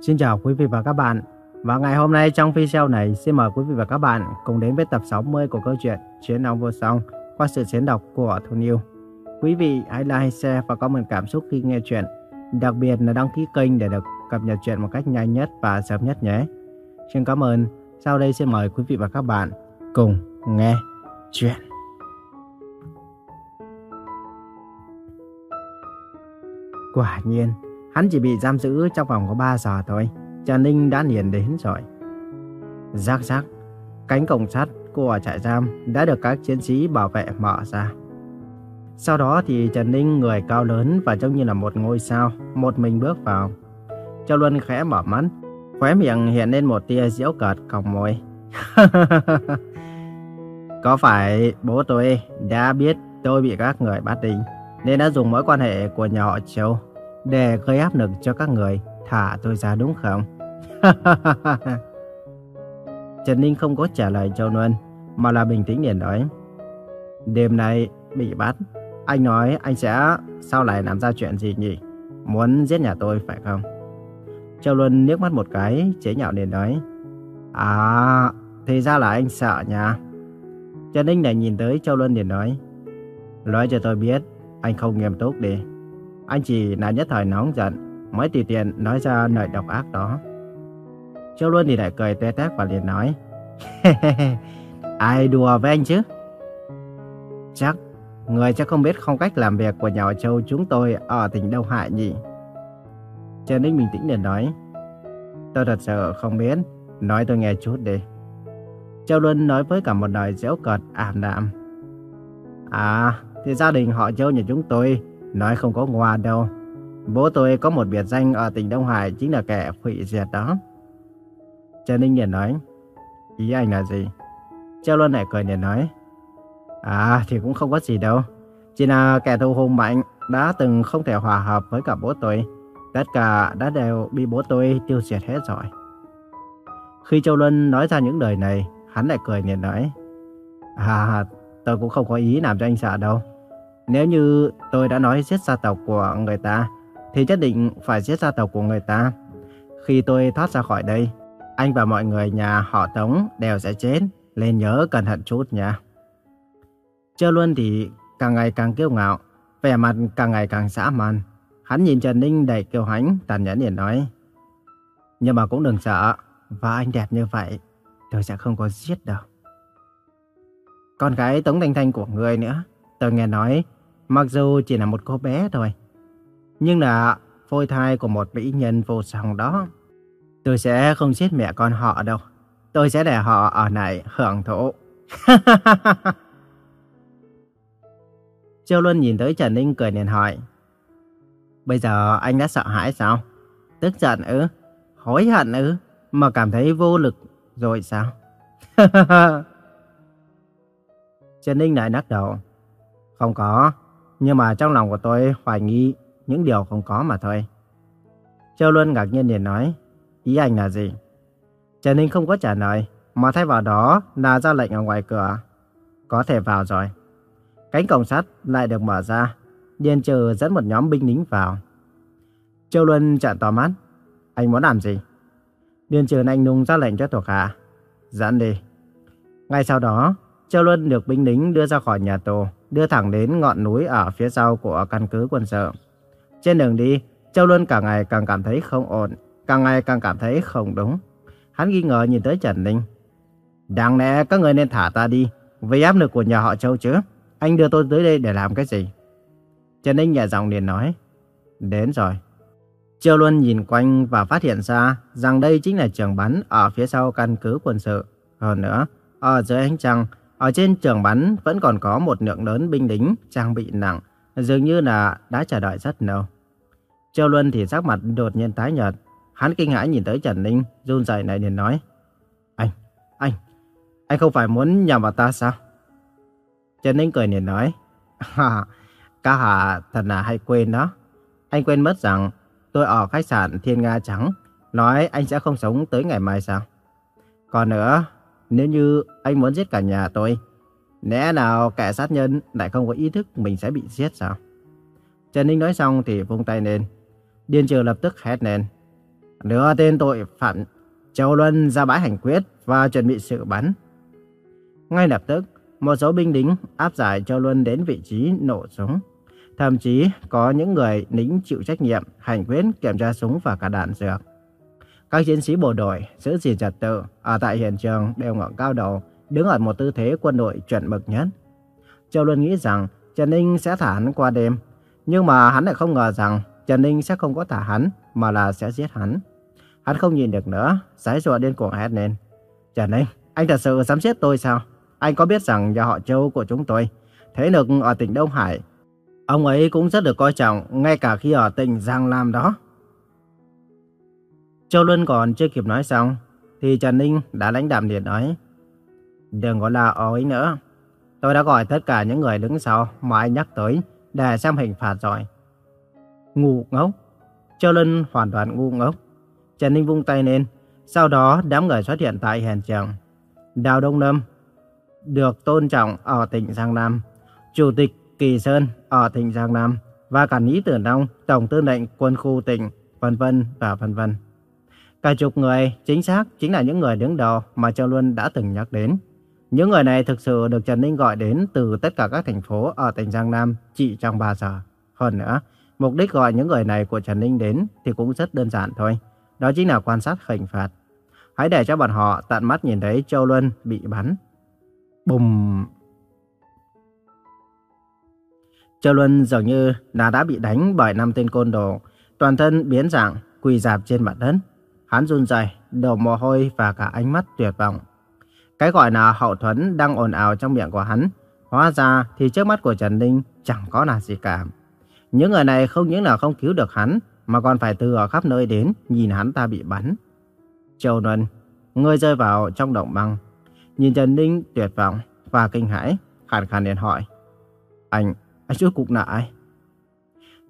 Xin chào quý vị và các bạn. Và ngày hôm nay trong video này xin mời quý vị và các bạn cùng đến với tập 60 của câu chuyện Chiến ông vô song qua sự diễn đọc của Thu Niu. Quý vị hãy like, share và comment cảm xúc khi nghe chuyện. Đặc biệt là đăng ký kênh để được cập nhật chuyện một cách nhanh nhất và sớm nhất nhé. Xin cảm ơn. Sau đây xin mời quý vị và các bạn cùng nghe chuyện. Quả nhiên, hắn chỉ bị giam giữ trong vòng có 3 giờ thôi. Trần Ninh đã liền đến rồi. Rắc rắc, cánh cổng sắt của trại giam đã được các chiến sĩ bảo vệ mở ra. Sau đó thì Trần Ninh người cao lớn và trông như là một ngôi sao, một mình bước vào. Châu Luân khẽ mở mắt, khóe miệng hiện lên một tia giễu cợt còng môi. Có phải bố tôi đã biết tôi bị các người bắt đi, nên đã dùng mối quan hệ của nhà họ Châu để gây áp lực cho các người thả tôi ra đúng không? Trần Ninh không có trả lời Châu Luân, mà là bình tĩnh liền nói. Đêm nay bị bắt, anh nói anh sẽ sau này làm ra chuyện gì nhỉ? Muốn giết nhà tôi phải không? Châu Luân nước mắt một cái, chế nhạo liền nói. À, thì ra là anh sợ nha. Trần Ninh này nhìn tới Châu Luân liền nói. Nói cho tôi biết, anh không nghiêm túc đi. Anh chỉ là nhất thời nóng giận, mới tùy tiện nói ra lời độc ác đó. Châu Luân thì lại cười tê tét và liền nói. Ai đùa với anh chứ? Chắc, người chắc không biết phong cách làm việc của nhà Châu chúng tôi ở tỉnh Đông Hải nhỉ? Trần Ninh bình tĩnh liền nói. Tôi thật sự không biết, nói tôi nghe chút đi. Châu Luân nói với cả một lời dễu cợt ảm đạm. À, thì gia đình họ Châu nhà chúng tôi nói không có ngoa đâu. Bố tôi có một biệt danh ở tỉnh Đông Hải chính là kẻ hủy diệt đó. Trần Ninh liền nói, ý anh là gì? Châu Luân lại cười liền nói, à thì cũng không có gì đâu. Chỉ là kẻ thù hùng mạnh đã từng không thể hòa hợp với cả bố tôi. Tất cả đã đều bị bố tôi tiêu diệt hết rồi. Khi Châu Luân nói ra những lời này, hắn lại cười liền nói, à tôi cũng không có ý làm cho anh sợ đâu. Nếu như tôi đã nói giết gia tộc của người ta, thì nhất định phải giết gia tộc của người ta. Khi tôi thoát ra khỏi đây, anh và mọi người nhà họ Tống đều sẽ chết, nên nhớ cẩn thận chút nha. Chưa Luân thì càng ngày càng kiêu ngạo, vẻ mặt càng ngày càng dã man. Hắn nhìn Trần Ninh đầy kiêu hãnh, tàn nhẫn liền nói. Nhưng mà cũng đừng sợ, và anh đẹp như vậy, tôi sẽ không có giết đâu. Con gái Tống Thanh Thanh của người nữa, tôi nghe nói, mặc dù chỉ là một cô bé thôi, nhưng là phôi thai của một mỹ nhân vô song đó. Tôi sẽ không giết mẹ con họ đâu. Tôi sẽ để họ ở này hưởng thụ. Châu Luân nhìn tới Trần Ninh cười liền hỏi. Bây giờ anh đã sợ hãi sao? Tức giận ư? Hối hận ư? Mà cảm thấy vô lực rồi sao? Trần Ninh lại nắc đầu. Không có, nhưng mà trong lòng của tôi hoài nghi những điều không có mà thôi. Châu Luân ngạc nhiên liền nói, ý anh là gì? Trần Ninh không có trả lời, mà thay vào đó là ra lệnh ở ngoài cửa. Có thể vào rồi. Cánh cổng sắt lại được mở ra, Điền Trừ dẫn một nhóm binh lính vào. Châu Luân trợn to mắt, anh muốn làm gì? Điền Trừ anh nung ra lệnh cho thuộc hạ, dẫn đi. Ngay sau đó, Châu Luân được binh lính đưa ra khỏi nhà tù, đưa thẳng đến ngọn núi ở phía sau của căn cứ quân sự. Trên đường đi, Châu Luân càng ngày càng cảm thấy không ổn, càng ngày càng cảm thấy không đúng. Hắn nghi ngờ nhìn tới Trần Ninh. Đáng lẽ các người nên thả ta đi, vì áp lực của nhà họ Châu chứ. Anh đưa tôi tới đây để làm cái gì? Trần Ninh nhẹ giọng liền nói. Đến rồi. Châu Luân nhìn quanh và phát hiện ra rằng đây chính là trường bắn ở phía sau căn cứ quân sự. Hơn nữa, ở dưới ánh trăng, ở trên trường bắn vẫn còn có một lượng lớn binh lính trang bị nặng, dường như là đã chờ đợi rất lâu. Châu Luân thì sắc mặt đột nhiên tái nhợt, hắn kinh hãi nhìn tới Trần Ninh, run rẩy lại liền nói: "Anh, anh, anh không phải muốn nhằm vào ta sao?" Trần Ninh cười liền nói: "Ha, ca hà thật là hay quên đó. Anh quên mất rằng tôi ở khách sạn Thiên Nga Trắng, nói anh sẽ không sống tới ngày mai sao? Còn nữa, nếu như anh muốn giết cả nhà tôi, lẽ nào kẻ sát nhân lại không có ý thức mình sẽ bị giết sao?" Trần Ninh nói xong thì vung tay lên. Điền Trừ lập tức hét lên. đưa tên tội phạm Châu Luân ra bãi hành quyết và chuẩn bị sự bắn. Ngay lập tức, một số binh lính áp giải Châu Luân đến vị trí nổ súng. Thậm chí có những người lính chịu trách nhiệm hành quyết kiểm tra súng và cả đạn dược. Các chiến sĩ bộ đội giữ gìn trật tự ở tại hiện trường đều ngẩng cao đầu, đứng ở một tư thế quân đội chuẩn mực nhất. Châu Luân nghĩ rằng Trần Ninh sẽ thả hắn qua đêm, nhưng mà hắn lại không ngờ rằng Trần Ninh sẽ không có thả hắn, mà là sẽ giết hắn. Hắn không nhìn được nữa, giái rùa điên cuồng hét lên. Trần Ninh, anh thật sự dám giết tôi sao? Anh có biết rằng nhà họ Châu của chúng tôi, thế lực ở tỉnh Đông Hải, ông ấy cũng rất được coi trọng ngay cả khi ở tỉnh Giang Lam đó. Châu Luân còn chưa kịp nói xong, thì Trần Ninh đã lãnh đạm liền nói. Đừng có la ó ấy nữa. Tôi đã gọi tất cả những người đứng sau mà anh nhắc tới để xem hình phạt rồi. Ngu ngốc. Châu Luân hoàn toàn ngu ngốc. Trần Ninh vung tay lên, sau đó đám người xuất hiện tại hiện trường. Đào Đông Lâm được tôn trọng ở tỉnh Giang Nam, Chủ tịch Kỳ Sơn ở tỉnh Giang Nam và cả Lý Tử Đông, Tổng tư lệnh quân khu tỉnh, vân vân và vân vân. Cả chục người chính xác chính là những người đứng đầu mà Châu Luân đã từng nhắc đến. Những người này thực sự được Trần Ninh gọi đến từ tất cả các thành phố ở tỉnh Giang Nam chỉ trong 3 giờ. Hơn nữa, mục đích gọi những người này của Trần Ninh đến thì cũng rất đơn giản thôi. Đó chính là quan sát hình phạt. Hãy để cho bọn họ tận mắt nhìn thấy Châu Luân bị bắn. Bùm! Châu Luân dường như là đã bị đánh bởi năm tên côn đồ. Toàn thân biến dạng, quỳ dạp trên mặt đất. Hắn run rẩy, đổ mồ hôi và cả ánh mắt tuyệt vọng. Cái gọi là hậu thuẫn đang ồn ào trong miệng của hắn. Hóa ra thì trước mắt của Trần Ninh chẳng có là gì cả. Những người này không những là không cứu được hắn, mà còn phải từ ở khắp nơi đến nhìn hắn ta bị bắn. Châu Luân, ngươi rơi vào trong động băng. Nhìn Trần Ninh tuyệt vọng và kinh hãi, khàn khàn liền hỏi. Anh, anh chút cuộc nợ ai?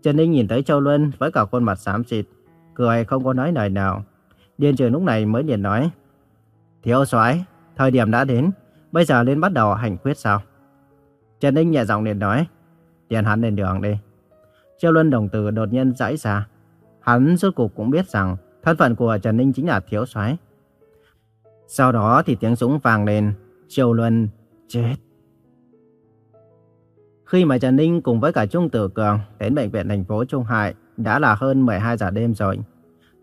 Trần Ninh nhìn thấy Châu Luân với cả khuôn mặt xám xịt, cười không có nói lời nào. Điền trưởng lúc này mới liền nói. Thiếu soái, thời điểm đã đến, bây giờ lên bắt đầu hành quyết sao? Trần Ninh nhẹ giọng liền nói. Tiền hắn lên đường đi. Châu Luân đồng tử đột nhiên giãy ra. Hắn rốt cuộc cũng biết rằng thân phận của Trần Ninh chính là thiếu soái. Sau đó thì tiếng súng vang lên, Châu Luân chết. Khi mà Trần Ninh cùng với cả Trung Tử Cường đến bệnh viện thành phố Trung Hải đã là hơn 12 giờ đêm rồi.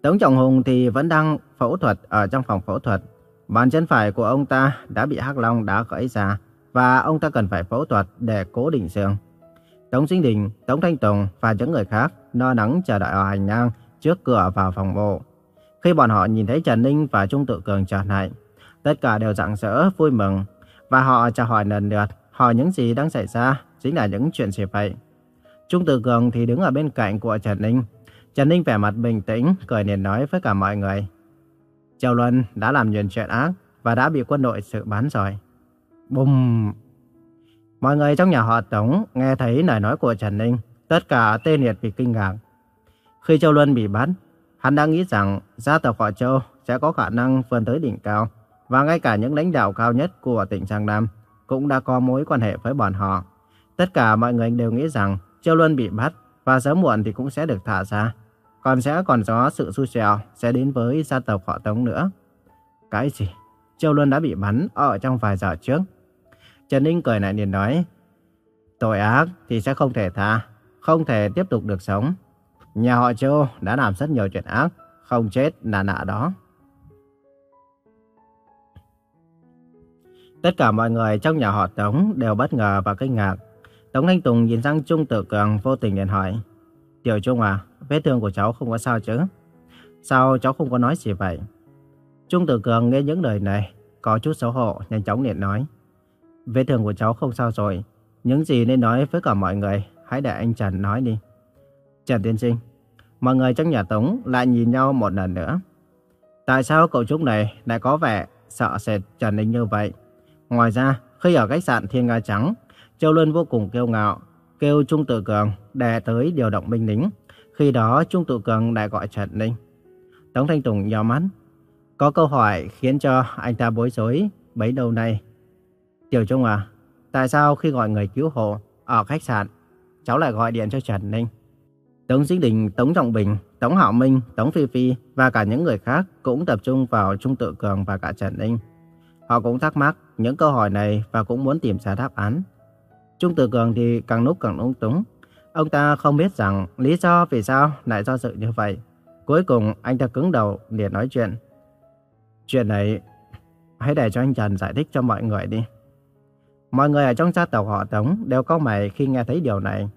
Tống Trọng Hùng thì vẫn đang phẫu thuật ở trong phòng phẫu thuật. Bàn chân phải của ông ta đã bị Hắc Long đá gãy ra và ông ta cần phải phẫu thuật để cố định xương. Tống Sinh Đình, Tống Thanh Tùng và những người khác lo lắng chờ đợi ở hành lang trước cửa vào phòng mổ. Khi bọn họ nhìn thấy Trần Ninh và Trung Tự Cường trở lại, tất cả đều rạng rỡ vui mừng và họ chào hỏi lần lượt, hỏi những gì đang xảy ra chính là những chuyện gì vậy. Trung Tự Cường thì đứng ở bên cạnh của Trần Ninh. Trần Ninh vẻ mặt bình tĩnh, cười liền nói với cả mọi người. Châu Luân đã làm nhiều chuyện ác và đã bị quân đội xử bắn rồi. Bùm! Mọi người trong nhà họ Tống nghe thấy lời nói của Trần Ninh, tất cả tê liệt vì kinh ngạc. Khi Châu Luân bị bắt, hắn đã nghĩ rằng gia tộc họ Châu sẽ có khả năng vươn tới đỉnh cao, và ngay cả những lãnh đạo cao nhất của tỉnh Giang Nam cũng đã có mối quan hệ với bọn họ. Tất cả mọi người đều nghĩ rằng Châu Luân bị bắt và sớm muộn thì cũng sẽ được thả ra. Còn sẽ còn có sự xui xẻo sẽ đến với gia tộc họ Tống nữa. Cái gì? Châu Luân đã bị bắn ở trong vài giờ trước. Trần Ninh cười lại liền nói, tội ác thì sẽ không thể tha, không thể tiếp tục được sống. Nhà họ Châu đã làm rất nhiều chuyện ác, không chết là nạ đó. Tất cả mọi người trong nhà họ Tống đều bất ngờ và kinh ngạc. Tống Thanh Tùng nhìn sang Trung Tử Cường vô tình liền hỏi. Tiểu Trung à, vết thương của cháu không có sao chứ? Sao cháu không có nói gì vậy? Trung Tử Cường nghe những lời này, có chút xấu hổ, nhanh chóng liền nói. Vết thương của cháu không sao rồi. Những gì nên nói với cả mọi người, hãy để anh Trần nói đi. Trần Tiên Sinh, mọi người trong nhà Tống lại nhìn nhau một lần nữa. Tại sao cậu Trúc này lại có vẻ sợ sệt Trần Ninh như vậy? Ngoài ra, khi ở khách sạn Thiên Nga Trắng, Châu Luân vô cùng kiêu ngạo, kêu Trung Tự Cường đè tới điều động binh lính. Khi đó Trung Tự Cường lại gọi Trần Ninh. Tống Thanh Tùng nhíu mắt. Có câu hỏi khiến cho anh ta bối rối bấy đầu này. Tiểu Trung à, tại sao khi gọi người cứu hộ ở khách sạn, cháu lại gọi điện cho Trần Ninh? Tống Dĩnh Đình, Tống Trọng Bình Tống Hạo Minh, Tống Phi Phi và cả những người khác cũng tập trung vào Trung Tự Cường và cả Trần Ninh. Họ cũng thắc mắc những câu hỏi này và cũng muốn tìm ra đáp án. Trung Tự Cường thì càng lúc càng lung túng. Ông ta không biết rằng lý do vì sao lại do dự như vậy. Cuối cùng anh ta cứng đầu để nói chuyện. Chuyện này hãy để cho anh Trần giải thích cho mọi người đi. Mọi người ở trong gia tộc họ Tống đều có mày khi nghe thấy điều này.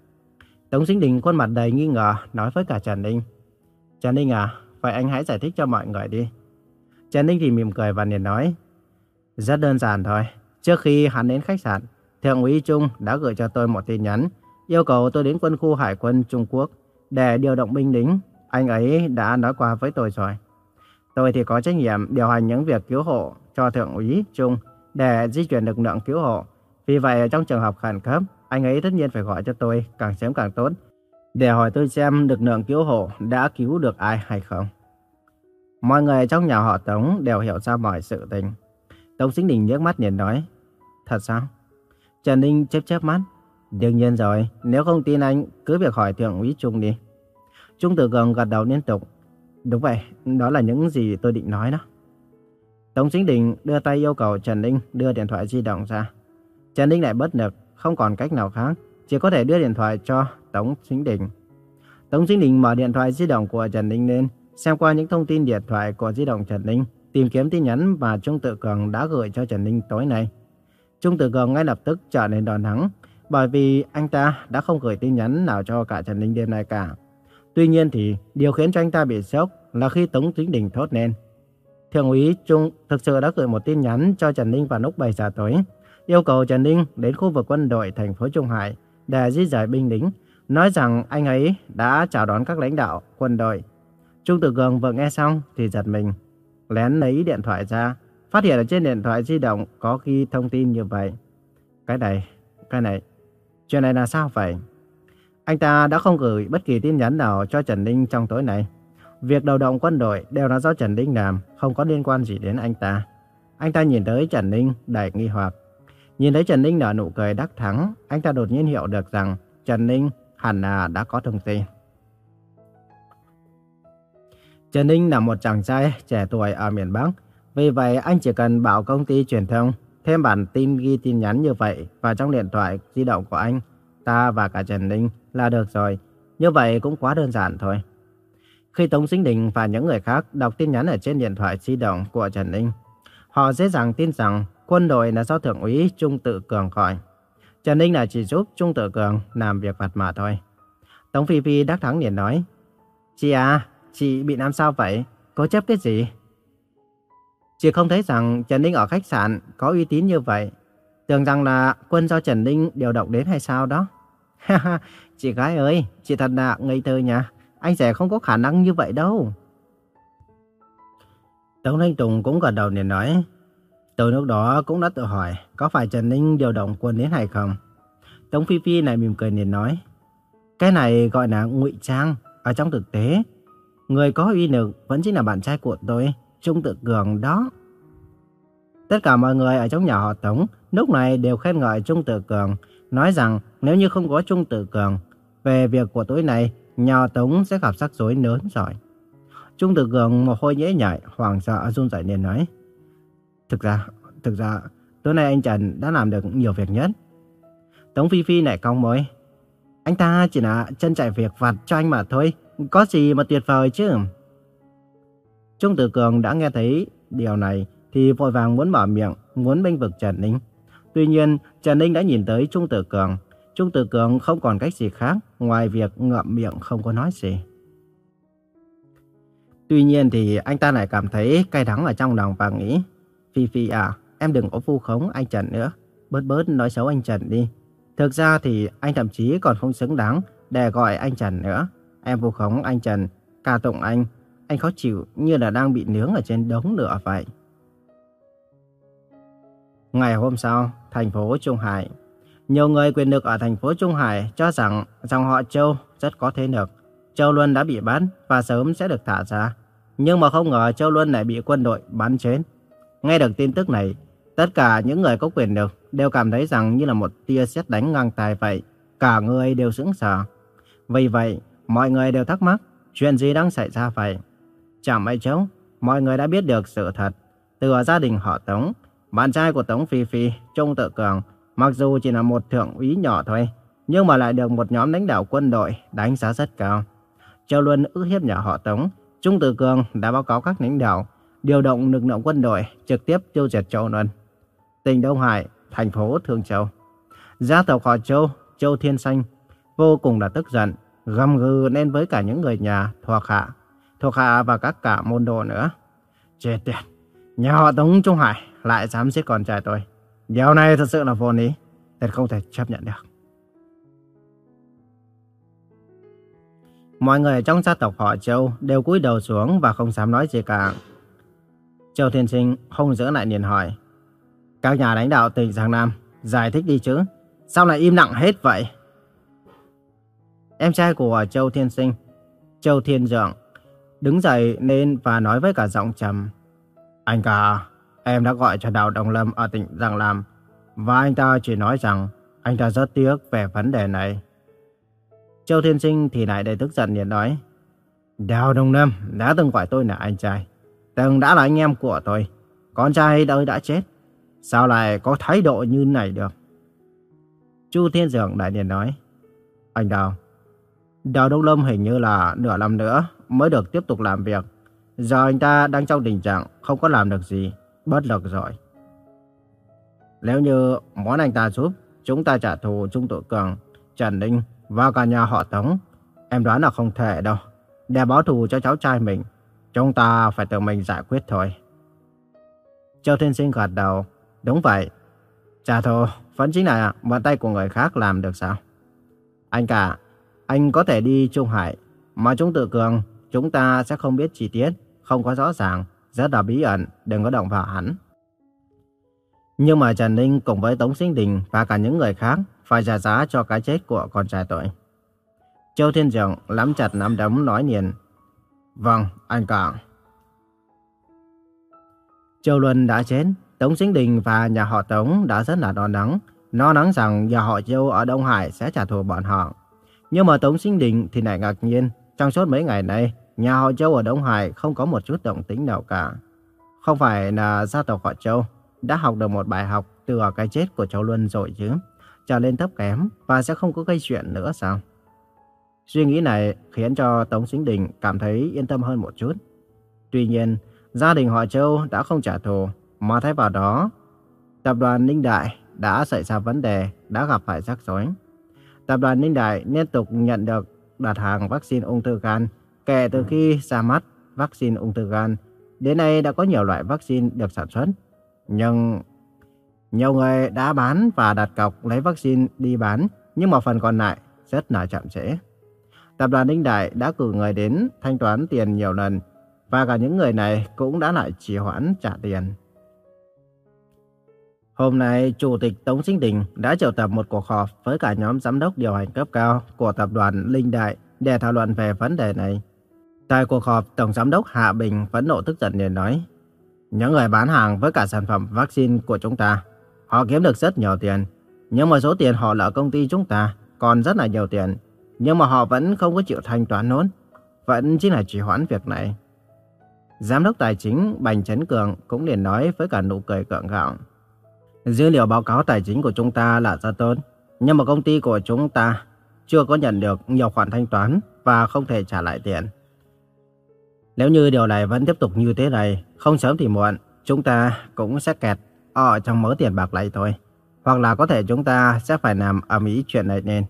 Tống Sinh Đình khuôn mặt đầy nghi ngờ nói với cả Trần Ninh. Trần Ninh à, vậy anh hãy giải thích cho mọi người đi. Trần Ninh thì mỉm cười và liền nói. Rất đơn giản thôi. Trước khi hắn đến khách sạn, Thượng úy Trung đã gửi cho tôi một tin nhắn yêu cầu tôi đến quân khu Hải quân Trung Quốc để điều động binh lính. Anh ấy đã nói qua với tôi rồi. Tôi thì có trách nhiệm điều hành những việc cứu hộ cho Thượng úy Trung để di chuyển lực lượng cứu hộ. Vì vậy trong trường hợp khẩn cấp, anh ấy tất nhiên phải gọi cho tôi càng sớm càng tốt để hỏi tôi xem lực lượng cứu hộ đã cứu được ai hay không. Mọi người trong nhà họ Tống đều hiểu ra mọi sự tình. Tống Sinh Đình nhếch mắt nhìn nói, thật sao? Trần Ninh chớp chớp mắt, đương nhiên rồi, nếu không tin anh, cứ việc hỏi thượng úy Trung đi. Trung Tử Cường gật đầu liên tục, đúng vậy, đó là những gì tôi định nói đó. Tống Chính Đình đưa tay yêu cầu Trần Ninh đưa điện thoại di động ra. Trần Ninh lại bất lực, không còn cách nào khác, chỉ có thể đưa điện thoại cho Tống Chính Đình. Tống Chính Đình mở điện thoại di động của Trần Ninh lên, xem qua những thông tin điện thoại của di động Trần Ninh, tìm kiếm tin nhắn mà Trung Tự Cường đã gửi cho Trần Ninh tối nay. Trung Tự Cường ngay lập tức trở nên đòn thắng, bởi vì anh ta đã không gửi tin nhắn nào cho cả Trần Ninh đêm nay cả. Tuy nhiên thì điều khiến cho anh ta bị sốc là khi Tống Chính Đình thốt lên. Thượng úy Trung thực sự đã gửi một tin nhắn cho Trần Ninh vào lúc 7 giờ tối, yêu cầu Trần Ninh đến khu vực quân đội thành phố Trung Hải để di rời binh lính, nói rằng anh ấy đã chào đón các lãnh đạo quân đội. Trung Tử Cường vừa nghe xong thì giật mình, lén lấy điện thoại ra, phát hiện ở trên điện thoại di động có ghi thông tin như vậy. Cái này, cái này, chuyện này là sao vậy? Anh ta đã không gửi bất kỳ tin nhắn nào cho Trần Ninh trong tối nay. Việc đầu động quân đội đều là do Trần Ninh làm, không có liên quan gì đến anh ta. Anh ta nhìn tới Trần Ninh đầy nghi hoặc. Nhìn thấy Trần Ninh nở nụ cười đắc thắng, anh ta đột nhiên hiểu được rằng Trần Ninh hẳn là đã có thông tin. Trần Ninh là một chàng trai trẻ tuổi ở miền Bắc. Vì vậy anh chỉ cần bảo công ty truyền thông thêm bản tin ghi tin nhắn như vậy vào trong điện thoại di động của anh, ta và cả Trần Ninh là được rồi. Như vậy cũng quá đơn giản thôi. Khi Tống Sinh Đình và những người khác đọc tin nhắn ở trên điện thoại di động của Trần Ninh, họ dễ dàng tin rằng quân đội là do Thượng úy Trung Tự Cường gọi. Trần Ninh là chỉ giúp Trung Tự Cường làm việc vặt mà thôi. Tống Phi Phi đắc thắng liền nói, Chị à, chị bị làm sao vậy? Có chấp cái gì? Chị không thấy rằng Trần Ninh ở khách sạn có uy tín như vậy. Tưởng rằng là quân do Trần Ninh điều động đến hay sao đó. Ha ha, chị gái ơi, chị thật là ngây thơ nha. Anh sẽ không có khả năng như vậy đâu. Tống Thanh Tùng cũng gật đầu để nói. Từ lúc đó cũng đã tự hỏi có phải Trần Ninh điều động quân đến hay không. Tống Phi Phi này mỉm cười liền nói. Cái này gọi là ngụy trang. Ở trong thực tế, người có uy lực vẫn chính là bạn trai của tôi, Trung Tự Cường đó. Tất cả mọi người ở trong nhà họ Tống lúc này đều khen ngợi Trung Tự Cường, nói rằng nếu như không có Trung Tự Cường, về việc của tối nay, nhà họ Tống sẽ gặp rắc rối lớn rồi. Trung Tự Cường một hôi nhễ nhảy, hoàng sợ run rẩy liền nói. Thực ra, thực ra, tối nay anh Trần đã làm được nhiều việc nhất. Tống Phi Phi lại cong môi. Anh ta chỉ là chân chạy việc vặt cho anh mà thôi, có gì mà tuyệt vời chứ. Trung Tử Cường đã nghe thấy điều này thì vội vàng muốn mở miệng, muốn bênh vực Trần Ninh. Tuy nhiên, Trần Ninh đã nhìn tới Trung Tử Cường. Trung Tử Cường không còn cách gì khác ngoài việc ngậm miệng không có nói gì. Tuy nhiên thì anh ta lại cảm thấy cay đắng ở trong lòng và nghĩ Phi Phi à, em đừng có vu khống anh Trần nữa. Bớt bớt nói xấu anh Trần đi. Thực ra thì anh thậm chí còn không xứng đáng để gọi anh Trần nữa. Em vu khống anh Trần, ca tụng anh. Anh khó chịu như là đang bị nướng ở trên đống lửa vậy. Ngày hôm sau, thành phố Trung Hải. Nhiều người quyền lực ở thành phố Trung Hải cho rằng dòng họ Châu rất có thế lực. Châu Luân đã bị bắn và sớm sẽ được thả ra. Nhưng mà không ngờ Châu Luân lại bị quân đội bắn chết. Nghe được tin tức này, tất cả những người có quyền lực đều cảm thấy rằng như là một tia sét đánh ngang tai vậy. Cả người đều sững sờ. Vì vậy, mọi người đều thắc mắc, chuyện gì đang xảy ra vậy? Chẳng mấy chốc, mọi người đã biết được sự thật. Từ gia đình họ Tống, bạn trai của Tống Phi Phi, Trung Tự Cường, mặc dù chỉ là một thượng úy nhỏ thôi, nhưng mà lại được một nhóm lãnh đạo quân đội đánh giá rất cao. Châu Luân ức hiếp nhà họ Tống, Trung Tự Cường đã báo cáo các lãnh đạo điều động lực lượng quân đội trực tiếp tiêu diệt Châu Luân. Tỉnh Đông Hải, thành phố Thương Châu. Gia tộc họ Châu, Châu Thiên Xanh, vô cùng là tức giận, gầm gừ lên với cả những người nhà thuộc hạ, thuộc hạ và các cả môn đồ nữa. Chết tiệt, nhà họ Tống Trung Hải lại dám giết con trai tôi. Điều này thật sự là vô lý, thật không thể chấp nhận được. Mọi người trong gia tộc họ Châu đều cúi đầu xuống và không dám nói gì cả. Châu Thiên Sinh không giữ lại liền hỏi. Các nhà lãnh đạo tỉnh Giang Nam, giải thích đi chứ. Sao lại im lặng hết vậy? Em trai của Châu Thiên Sinh, Châu Thiên Dượng, đứng dậy lên và nói với cả giọng trầm. Anh cả, em đã gọi cho Đào Đồng Lâm ở tỉnh Giang Nam và anh ta chỉ nói rằng anh ta rất tiếc về vấn đề này. Châu Thiên Sinh thì lại đầy tức giận liền nói. Đào Đồng Lâm đã từng gọi tôi là anh trai, từng đã là anh em của tôi. Con trai đời đã chết, sao lại có thái độ như này được? Chu Thiên Dượng đại liền nói. Anh Đào, Đào Đông Lâm hình như là nửa năm nữa mới được tiếp tục làm việc. Giờ anh ta đang trong tình trạng không có làm được gì, bất lực rồi. Nếu như muốn anh ta giúp, chúng ta trả thù Trung Tự Cường, Trần Ninh và cả nhà họ Tống, em đoán là không thể đâu. Để báo thù cho cháu trai mình, chúng ta phải tự mình giải quyết thôi. Châu Thiên Sinh gật đầu, đúng vậy. Trả thù vẫn chính là bàn tay của người khác làm được sao? Anh cả, anh có thể đi Trung Hải, mà Trung Tự Cường, chúng ta sẽ không biết chi tiết, không có rõ ràng, rất là bí ẩn, đừng có động vào hắn. Nhưng mà Trần Ninh cùng với Tống Sinh Đình và cả những người khác phải trả giá cho cái chết của con trai tôi. Châu Thiên Dượng nắm chặt nắm đấm nói liền. Vâng, anh cả. Châu Luân đã chết, Tống Sinh Đình và nhà họ Tống đã rất là lo lắng, lo lắng rằng nhà họ Châu ở Đông Hải sẽ trả thù bọn họ. Nhưng mà Tống Sinh Đình thì lại ngạc nhiên, trong suốt mấy ngày nay, nhà họ Châu ở Đông Hải không có một chút động tĩnh nào cả. Không phải là gia tộc họ Châu đã học được một bài học từ cái chết của Châu Luân rồi chứ, trở lên thấp kém và sẽ không có gây chuyện nữa sao? Suy nghĩ này khiến cho Tống Sinh Đình cảm thấy yên tâm hơn một chút. Tuy nhiên, gia đình họ Châu đã không trả thù, mà thay vào đó, tập đoàn Ninh Đại đã xảy ra vấn đề, đã gặp phải rắc rối. Tập đoàn Ninh Đại liên tục nhận được đặt hàng vaccine ung thư gan kể từ khi ra mắt vaccine ung thư gan. Đến nay đã có nhiều loại vaccine được sản xuất. Nhưng nhiều người đã bán và đặt cọc lấy vaccine đi bán, nhưng mà phần còn lại rất là chậm trễ. Tập đoàn Đinh Đại đã cử người đến thanh toán tiền nhiều lần và cả những người này cũng đã lại trì hoãn trả tiền. Hôm nay, Chủ tịch Tống Sinh Đình đã triệu tập một cuộc họp với cả nhóm giám đốc điều hành cấp cao của tập đoàn Linh Đại để thảo luận về vấn đề này. Tại cuộc họp, Tổng giám đốc Hạ Bình phẫn nộ tức giận liền nói, những người bán hàng với cả sản phẩm vaccine của chúng ta, họ kiếm được rất nhiều tiền, nhưng mà số tiền họ nợ công ty chúng ta còn rất là nhiều tiền, nhưng mà họ vẫn không có chịu thanh toán nốt, vẫn chỉ là trì hoãn việc này. Giám đốc tài chính Bành Trấn Cường cũng liền nói với cả nụ cười cợn gạo. Dữ liệu báo cáo tài chính của chúng ta là rất tốt, nhưng mà công ty của chúng ta chưa có nhận được nhiều khoản thanh toán và không thể trả lại tiền. Nếu như điều này vẫn tiếp tục như thế này, không sớm thì muộn, chúng ta cũng sẽ kẹt ở trong mớ tiền bạc này thôi. Hoặc là có thể chúng ta sẽ phải làm ở Mỹ chuyện này nên.